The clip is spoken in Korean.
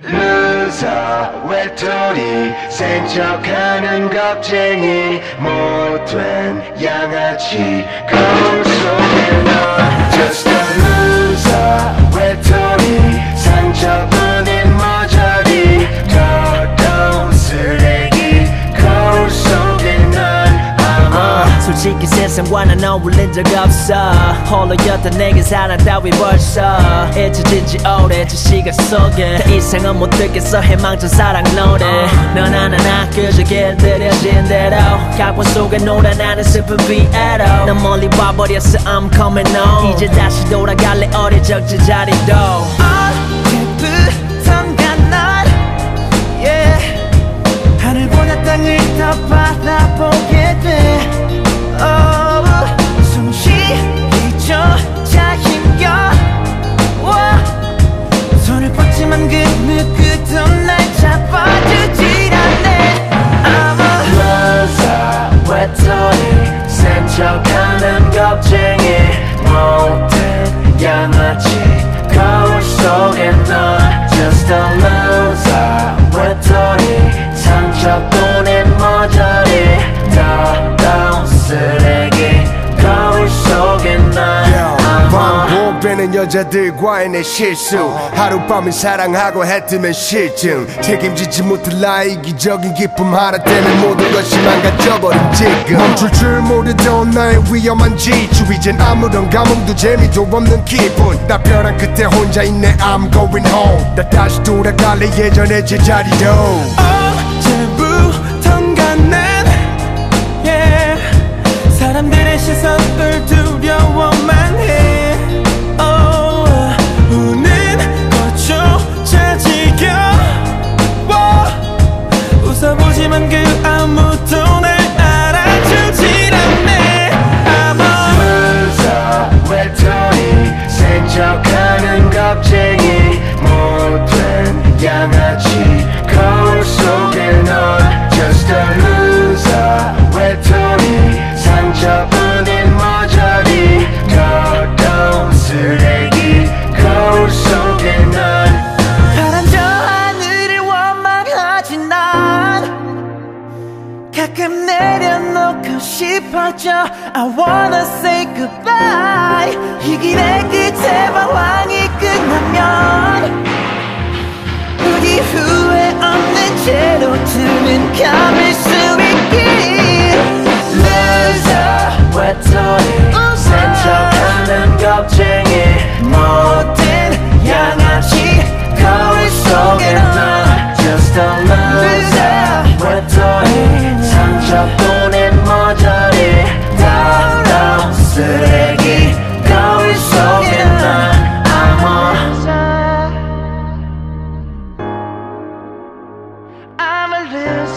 Loser 외톨이 센척하는 겁쟁이 못된 양아치 거울 속에 넌 Just a loser 솔직히 세상과는 어울린 적 없어. 홀로였던 내게 사랑 따위 벌써. 잊혀진 지 오래전 시간 속에. 더 이상은 못 듣겠어. 희망찬 사랑 노래. 넌 하나나 그저 길들여진 대로. 각본 속에 노래 나는 슬픈 비애로. 난 멀리 와버렸어. I'm coming home. 이제 다시 돌아갈래. 어릴 적 제자리도. yeah. 하늘보다 땅을 더 바라보게 돼 반복되는 여자들과의 내 실수. 하룻밤을 사랑하고 해뜨면 실증. 책임지지 못할 나의 이기적인 기쁨 하나 때문에 모든 것이 망가져버린 지금. 멈출 줄 모르던 나의 위험한 지주. 이젠 아무런 감흥도 재미도 없는 기분. 나 벼랑 끝에 혼자 있네. I'm going home. 나 다시 돌아갈래. 예전의 제자리로 내려놓고 싶었죠 I wanna say goodbye. 이 길의 끝에 방황이 끝나면 우리 후회 없는 채로 두는 감을 수 있길. Loser 외톨이 live.